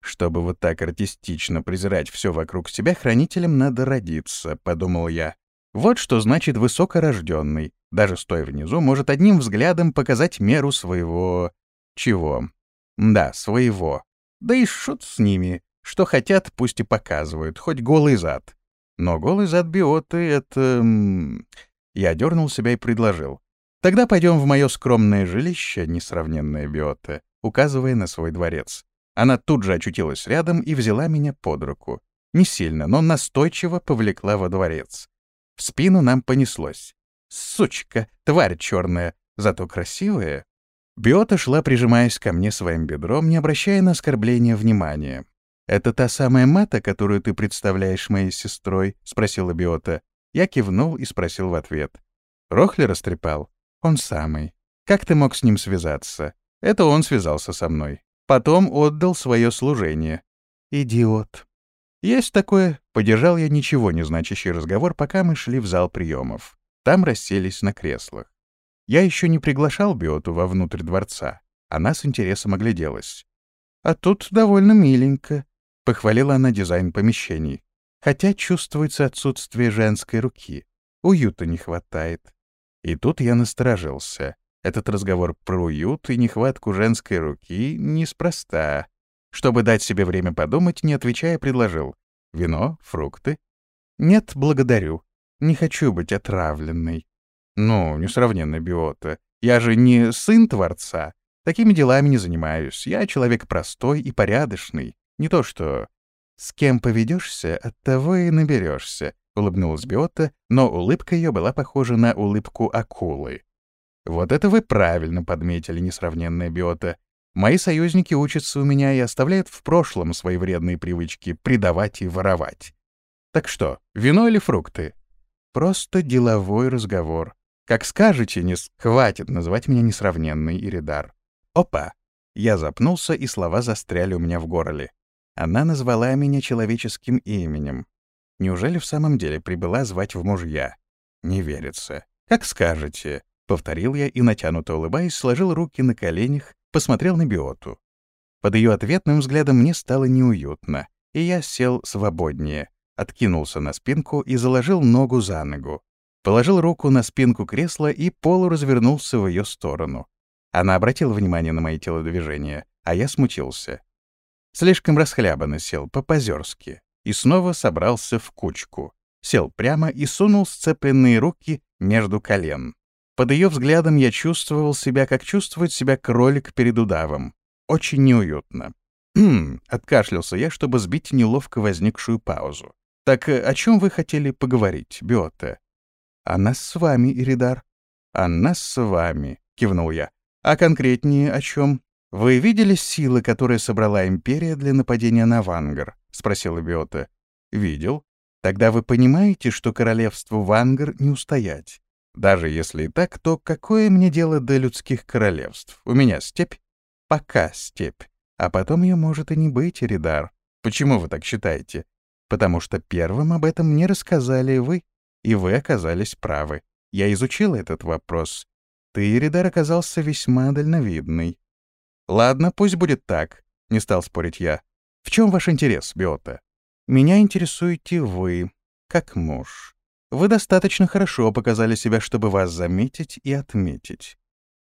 Speaker 1: Чтобы вот так артистично презирать все вокруг себя, хранителем надо родиться, — подумал я. Вот что значит высокорожденный. Даже стоя внизу, может одним взглядом показать меру своего... Чего? Да, своего. Да и шут с ними. Что хотят, пусть и показывают, хоть голый зад. Но голый зад биоты — это... Я дернул себя и предложил. Тогда пойдем в мое скромное жилище, несравненное биота, указывая на свой дворец. Она тут же очутилась рядом и взяла меня под руку. Не сильно, но настойчиво повлекла во дворец. В спину нам понеслось. Сучка, тварь черная, зато красивая. Биота шла, прижимаясь ко мне своим бедром, не обращая на оскорбление внимания. «Это та самая мата, которую ты представляешь моей сестрой?» — спросила Биота. Я кивнул и спросил в ответ. «Рохли растрепал?» «Он самый. Как ты мог с ним связаться?» «Это он связался со мной. Потом отдал свое служение». «Идиот». «Есть такое». Подержал я ничего не значащий разговор, пока мы шли в зал приемов. Там расселись на креслах. Я еще не приглашал Биоту вовнутрь дворца. Она с интересом огляделась. «А тут довольно миленько», — похвалила она дизайн помещений. «Хотя чувствуется отсутствие женской руки. Уюта не хватает». И тут я насторожился. Этот разговор про уют и нехватку женской руки неспроста. Чтобы дать себе время подумать, не отвечая, предложил. «Вино? Фрукты?» «Нет, благодарю. Не хочу быть отравленной. Ну, несравненно биота. Я же не сын Творца. Такими делами не занимаюсь. Я человек простой и порядочный. Не то что... С кем поведешься, от того и наберешься, улыбнулась биота, но улыбка ее была похожа на улыбку акулы. Вот это вы правильно подметили, несравненная биота. Мои союзники учатся у меня и оставляют в прошлом свои вредные привычки предавать и воровать. Так что, вино или фрукты? Просто деловой разговор. Как скажете, не хватит называть меня несравненный Иридар. Опа! Я запнулся, и слова застряли у меня в горле. Она назвала меня человеческим именем. Неужели в самом деле прибыла звать в мужья? Не верится. Как скажете, повторил я и, натянуто улыбаясь, сложил руки на коленях, посмотрел на Биоту. Под ее ответным взглядом мне стало неуютно, и я сел свободнее, откинулся на спинку и заложил ногу за ногу. Положил руку на спинку кресла и полуразвернулся в ее сторону. Она обратила внимание на мои телодвижения, а я смутился. Слишком расхлябанно сел, по-позерски, и снова собрался в кучку. Сел прямо и сунул сцепленные руки между колен. Под ее взглядом я чувствовал себя, как чувствует себя кролик перед удавом. Очень неуютно. «Хм», — откашлялся я, чтобы сбить неловко возникшую паузу. «Так э, о чем вы хотели поговорить, Биота?» «А нас с вами, Иридар». «А нас с вами», — кивнул я. «А конкретнее о чем?» «Вы видели силы, которые собрала Империя для нападения на Вангар?» — спросила Биота. «Видел. Тогда вы понимаете, что королевству Вангар не устоять. Даже если и так, то какое мне дело до людских королевств? У меня степь? Пока степь. А потом ее может и не быть, Эридар. Почему вы так считаете? Потому что первым об этом мне рассказали вы, и вы оказались правы. Я изучил этот вопрос. Ты, Эридар, оказался весьма дальновидный. Ладно, пусть будет так, — не стал спорить я. В чем ваш интерес, Биота? Меня интересуете вы, как муж. Вы достаточно хорошо показали себя, чтобы вас заметить и отметить.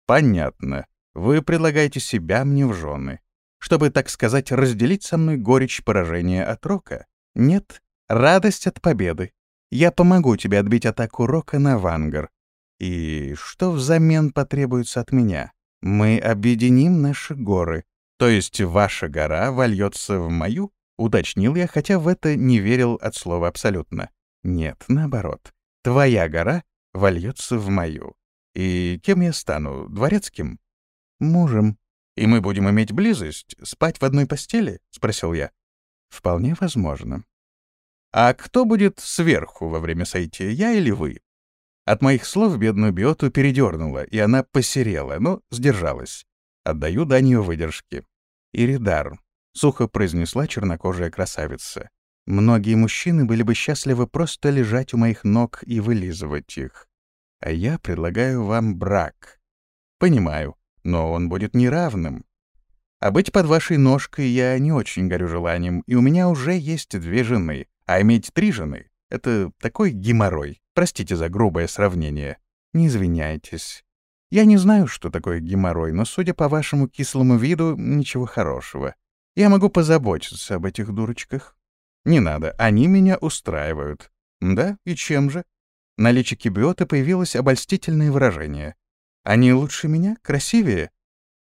Speaker 1: Понятно. Вы предлагаете себя мне в жены. Чтобы, так сказать, разделить со мной горечь поражения от Рока? Нет, радость от победы. Я помогу тебе отбить атаку Рока на Вангар. И что взамен потребуется от меня? Мы объединим наши горы. То есть ваша гора вольется в мою? Уточнил я, хотя в это не верил от слова абсолютно. Нет, наоборот. Твоя гора вольется в мою. И кем я стану? Дворецким? Мужем. И мы будем иметь близость? Спать в одной постели? Спросил я. Вполне возможно. А кто будет сверху во время сойти, я или вы? От моих слов бедную биоту передернула, и она посерела, но сдержалась. Отдаю дань ее выдержке. «Иридар», — сухо произнесла чернокожая красавица. «Многие мужчины были бы счастливы просто лежать у моих ног и вылизывать их. А я предлагаю вам брак. Понимаю, но он будет неравным. А быть под вашей ножкой я не очень горю желанием, и у меня уже есть две жены, а иметь три жены — это такой геморрой. Простите за грубое сравнение. Не извиняйтесь. Я не знаю, что такое геморрой, но, судя по вашему кислому виду, ничего хорошего. Я могу позаботиться об этих дурочках. Не надо, они меня устраивают. Да, и чем же? На личике Биота появилось обольстительное выражение. Они лучше меня, красивее.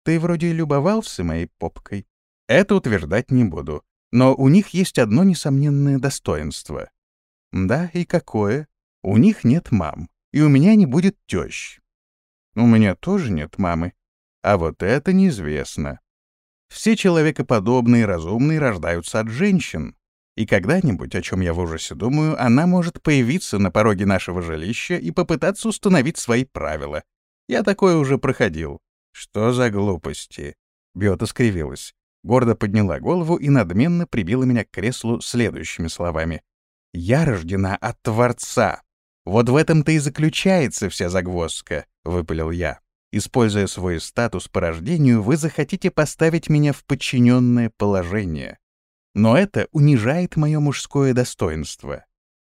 Speaker 1: Ты вроде любовался моей попкой. Это утверждать не буду. Но у них есть одно несомненное достоинство. Да, и какое? У них нет мам, и у меня не будет тещ. У меня тоже нет мамы. А вот это неизвестно. Все человекоподобные разумные рождаются от женщин. И когда-нибудь, о чем я в ужасе думаю, она может появиться на пороге нашего жилища и попытаться установить свои правила. Я такое уже проходил. Что за глупости? Биота скривилась, гордо подняла голову и надменно прибила меня к креслу следующими словами. «Я рождена от Творца. Вот в этом-то и заключается вся загвоздка», — выпалил я. «Используя свой статус по рождению, вы захотите поставить меня в подчиненное положение. Но это унижает мое мужское достоинство.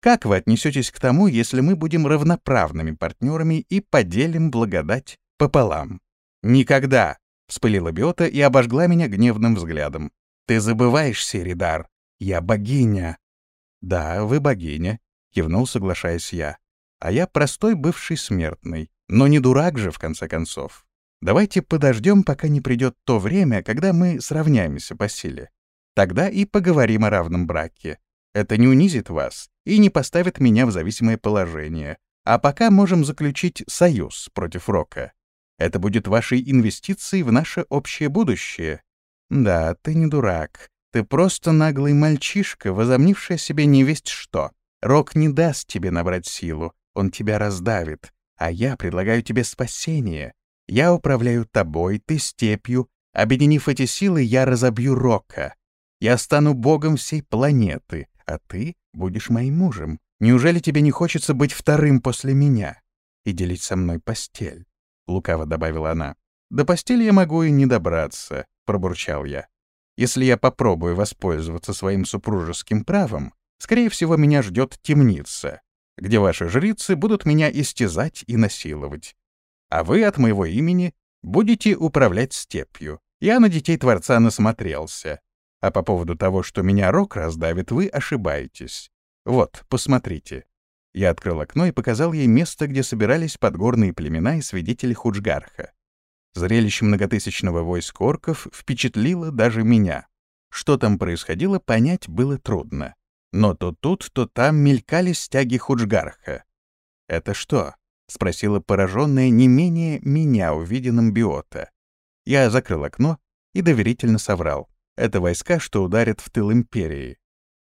Speaker 1: Как вы отнесетесь к тому, если мы будем равноправными партнерами и поделим благодать пополам? Никогда! вспылила Биота и обожгла меня гневным взглядом. Ты забываешь, Серидар. Я богиня. Да, вы богиня, кивнул, соглашаясь я. А я простой бывший смертный. Но не дурак же, в конце концов. Давайте подождем, пока не придет то время, когда мы сравняемся по силе. Тогда и поговорим о равном браке. Это не унизит вас и не поставит меня в зависимое положение. А пока можем заключить союз против Рока. Это будет вашей инвестицией в наше общее будущее. Да, ты не дурак. Ты просто наглый мальчишка, возомнивший себе невесть что. Рок не даст тебе набрать силу, он тебя раздавит. А я предлагаю тебе спасение. Я управляю тобой, ты степью. Объединив эти силы, я разобью Рока. Я стану богом всей планеты, а ты будешь моим мужем. Неужели тебе не хочется быть вторым после меня и делить со мной постель?» — лукаво добавила она. «До постели я могу и не добраться», — пробурчал я. «Если я попробую воспользоваться своим супружеским правом, скорее всего, меня ждет темница, где ваши жрицы будут меня истязать и насиловать. А вы от моего имени будете управлять степью. Я на детей Творца насмотрелся. А по поводу того, что меня рок раздавит, вы ошибаетесь. Вот, посмотрите. Я открыл окно и показал ей место, где собирались подгорные племена и свидетели Худжгарха. Зрелище многотысячного войска орков впечатлило даже меня. Что там происходило, понять было трудно. Но то тут, то там мелькали стяги Худжгарха. «Это что?» — спросила пораженная не менее меня увиденным биота. Я закрыл окно и доверительно соврал. Это войска, что ударят в тыл империи.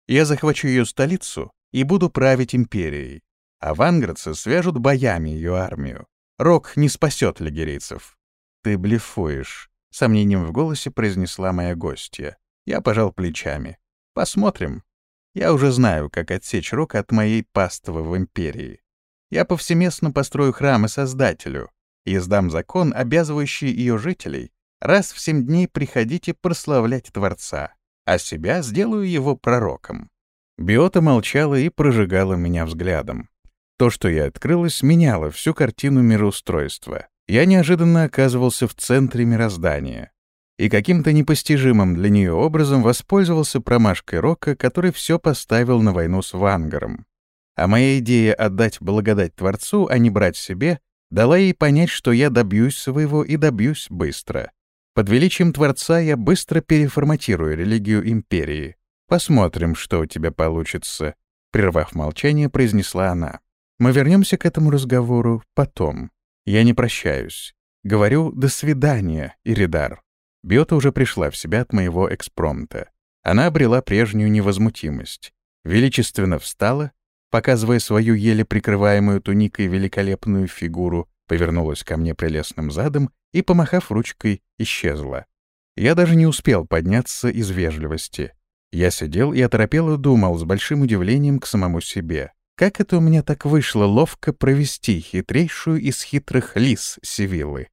Speaker 1: Я захвачу ее столицу и буду править империей. А ванградцы свяжут боями ее армию. Рок не спасет лигерийцев. Ты блефуешь, — сомнением в голосе произнесла моя гостья. Я пожал плечами. Посмотрим. Я уже знаю, как отсечь Рок от моей паствы в империи. Я повсеместно построю храмы Создателю и издам закон, обязывающий ее жителей раз в семь дней приходите прославлять Творца, а себя сделаю его пророком». Биота молчала и прожигала меня взглядом. То, что я открылась, меняло всю картину мироустройства. Я неожиданно оказывался в центре мироздания. И каким-то непостижимым для нее образом воспользовался промашкой Рока, который все поставил на войну с Вангаром. А моя идея отдать благодать Творцу, а не брать себе, дала ей понять, что я добьюсь своего и добьюсь быстро. Под величием Творца я быстро переформатирую религию империи. Посмотрим, что у тебя получится», — прервав молчание, произнесла она. «Мы вернемся к этому разговору потом. Я не прощаюсь. Говорю «до свидания», Иридар». Биота уже пришла в себя от моего экспромта. Она обрела прежнюю невозмутимость. Величественно встала, показывая свою еле прикрываемую туникой великолепную фигуру, повернулась ко мне прелестным задом и, помахав ручкой, исчезла. Я даже не успел подняться из вежливости. Я сидел и оторопело думал с большим удивлением к самому себе. Как это у меня так вышло ловко провести хитрейшую из хитрых лис Севиллы?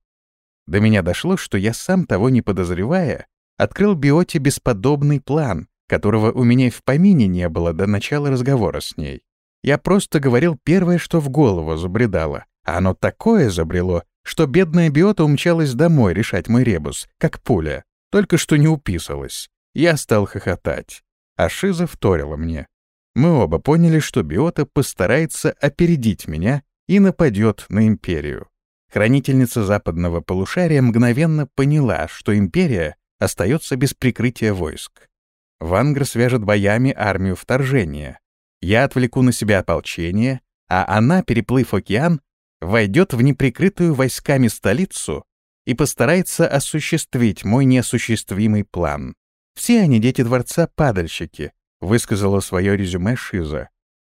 Speaker 1: До меня дошло, что я сам того не подозревая, открыл Биоте бесподобный план, которого у меня и в помине не было до начала разговора с ней. Я просто говорил первое, что в голову забредало, оно такое забрело, что бедная биота умчалась домой решать мой ребус, как пуля, только что не уписалась. Я стал хохотать, а Шиза вторила мне. Мы оба поняли, что Биота постарается опередить меня и нападет на Империю. Хранительница западного полушария мгновенно поняла, что Империя остается без прикрытия войск. Вангр свяжет боями армию вторжения. Я отвлеку на себя ополчение, а она, переплыв океан, войдет в неприкрытую войсками столицу и постарается осуществить мой неосуществимый план. Все они дети дворца падальщики, высказала свое резюме Шиза.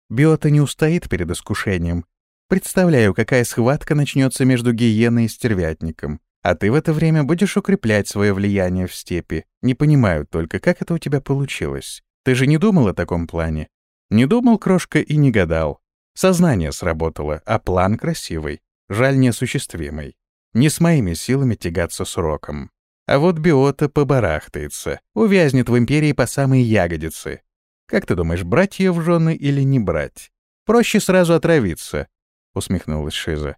Speaker 1: Биота не устоит перед искушением. Представляю, какая схватка начнется между гиеной и стервятником. А ты в это время будешь укреплять свое влияние в степи. Не понимаю только, как это у тебя получилось. Ты же не думал о таком плане? Не думал, крошка, и не гадал. Сознание сработало, а план красивый. Жаль, неосуществимый. Не с моими силами тягаться с роком. А вот биота побарахтается, увязнет в империи по самые ягодицы. Как ты думаешь, брать ее в жены или не брать? Проще сразу отравиться, — усмехнулась Шиза.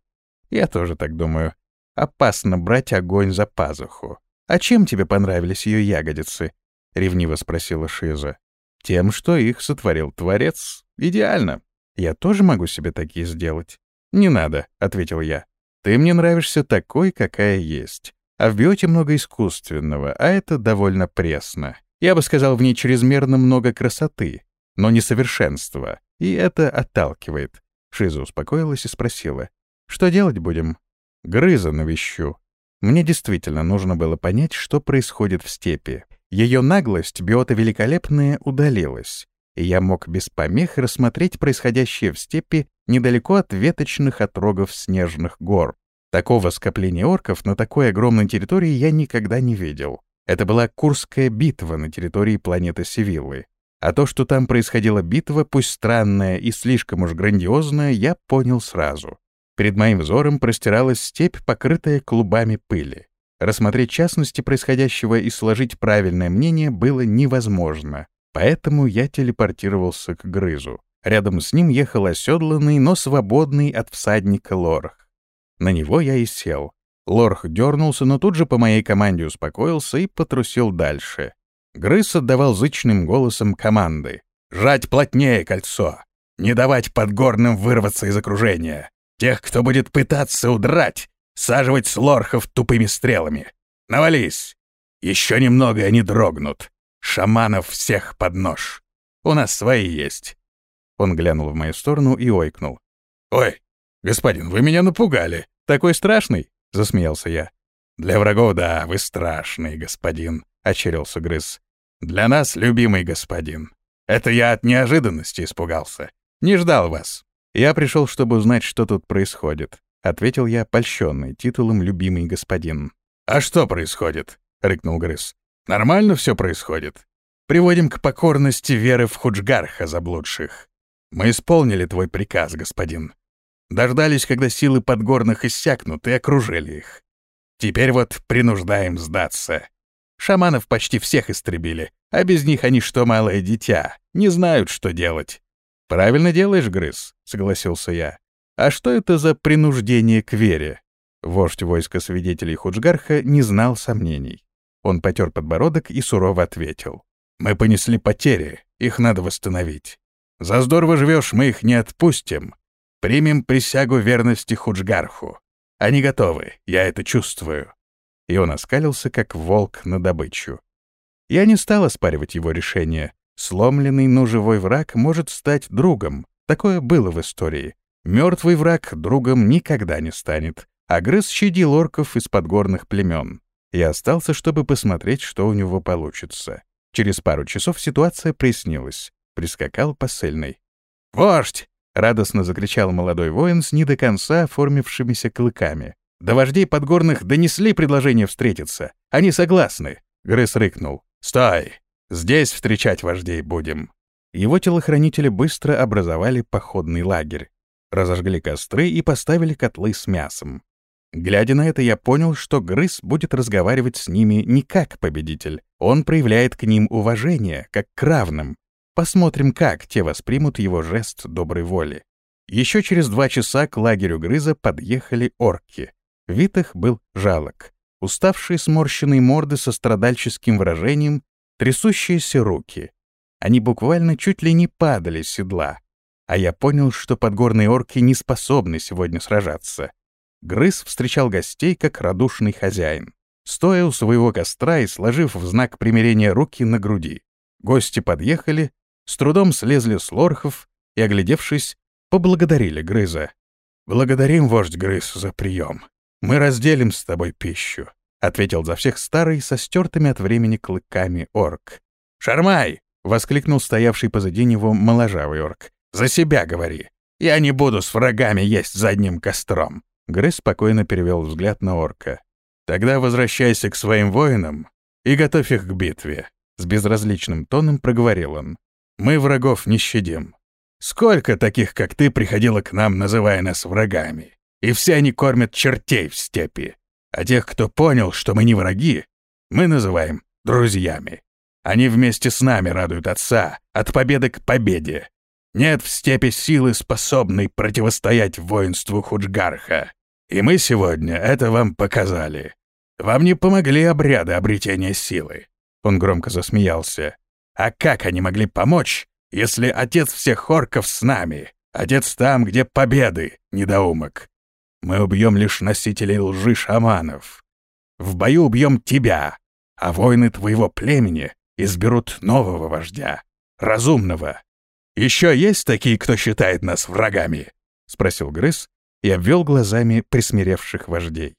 Speaker 1: Я тоже так думаю. Опасно брать огонь за пазуху. «А чем тебе понравились ее ягодицы?» — ревниво спросила Шиза. «Тем, что их сотворил Творец. Идеально. Я тоже могу себе такие сделать». «Не надо», — ответил я. «Ты мне нравишься такой, какая есть. А в биоте много искусственного, а это довольно пресно. Я бы сказал, в ней чрезмерно много красоты, но не совершенства, и это отталкивает». Шиза успокоилась и спросила. «Что делать будем?» Грыза навещу. Мне действительно нужно было понять, что происходит в степи. Ее наглость, биота великолепная, удалилась, и я мог без помех рассмотреть происходящее в степи недалеко от веточных отрогов снежных гор. Такого скопления орков на такой огромной территории я никогда не видел. Это была Курская битва на территории планеты Севиллы. А то, что там происходила битва, пусть странная и слишком уж грандиозная, я понял сразу. Перед моим взором простиралась степь, покрытая клубами пыли. Рассмотреть частности происходящего и сложить правильное мнение было невозможно, поэтому я телепортировался к грызу. Рядом с ним ехал оседланный, но свободный от всадника Лорх. На него я и сел. Лорх дернулся, но тут же по моей команде успокоился и потрусил дальше. Грыз отдавал зычным голосом команды. «Жать плотнее кольцо! Не давать подгорным вырваться из окружения! Тех, кто будет пытаться удрать, саживать с лорхов тупыми стрелами. Навались! Еще немного, и они дрогнут. Шаманов всех под нож. У нас свои есть. Он глянул в мою сторону и ойкнул. «Ой, господин, вы меня напугали. Такой страшный?» — засмеялся я. «Для врагов, да, вы страшный, господин», — очерился Грыз. «Для нас, любимый господин. Это я от неожиданности испугался. Не ждал вас. «Я пришел, чтобы узнать, что тут происходит», — ответил я, польщенный титулом «любимый господин». «А что происходит?» — рыкнул Грыз. «Нормально все происходит. Приводим к покорности веры в Худжгарха заблудших. Мы исполнили твой приказ, господин. Дождались, когда силы подгорных иссякнут, и окружили их. Теперь вот принуждаем сдаться. Шаманов почти всех истребили, а без них они что малое дитя, не знают, что делать. «Правильно делаешь, Грыз», — согласился я. «А что это за принуждение к вере?» Вождь войска свидетелей Худжгарха не знал сомнений. Он потер подбородок и сурово ответил. «Мы понесли потери, их надо восстановить. За здорово живешь, мы их не отпустим. Примем присягу верности Худжгарху. Они готовы, я это чувствую». И он оскалился, как волк на добычу. Я не стал оспаривать его решение, Сломленный, но живой враг может стать другом. Такое было в истории. Мертвый враг другом никогда не станет. А грыз щадил орков из подгорных племен. Я остался, чтобы посмотреть, что у него получится. Через пару часов ситуация приснилась. Прискакал посыльный. «Вождь!» — радостно закричал молодой воин с не до конца оформившимися клыками. «До вождей подгорных донесли предложение встретиться. Они согласны!» — Грыз рыкнул. «Стой! Здесь встречать вождей будем». Его телохранители быстро образовали походный лагерь, разожгли костры и поставили котлы с мясом. Глядя на это, я понял, что Грыз будет разговаривать с ними не как победитель. Он проявляет к ним уважение, как к равным. Посмотрим, как те воспримут его жест доброй воли. Еще через два часа к лагерю Грыза подъехали орки. Вид их был жалок. Уставшие сморщенные морды со страдальческим выражением трясущиеся руки. Они буквально чуть ли не падали с седла. А я понял, что подгорные орки не способны сегодня сражаться. Грыз встречал гостей как радушный хозяин, стоя у своего костра и сложив в знак примирения руки на груди. Гости подъехали, с трудом слезли с лорхов и, оглядевшись, поблагодарили Грыза. «Благодарим, вождь Грыз, за прием. Мы разделим с тобой пищу», — ответил за всех старый со стертыми от времени клыками орк. «Шармай!» — воскликнул стоявший позади него моложавый орк. «За себя говори. Я не буду с врагами есть за одним костром». Грыз спокойно перевел взгляд на орка. «Тогда возвращайся к своим воинам и готовь их к битве», — с безразличным тоном проговорил он. «Мы врагов не щадим. Сколько таких, как ты, приходило к нам, называя нас врагами? И все они кормят чертей в степи. А тех, кто понял, что мы не враги, мы называем друзьями. Они вместе с нами радуют отца от победы к победе. Нет в степи силы, способной противостоять воинству Худжгарха. И мы сегодня это вам показали. Вам не помогли обряды обретения силы. Он громко засмеялся. А как они могли помочь, если отец всех орков с нами? Отец там, где победы, недоумок. Мы убьем лишь носителей лжи шаманов. В бою убьем тебя, а воины твоего племени изберут нового вождя, разумного, еще есть такие, кто считает нас врагами?» — спросил Грыз и обвел глазами присмиревших вождей.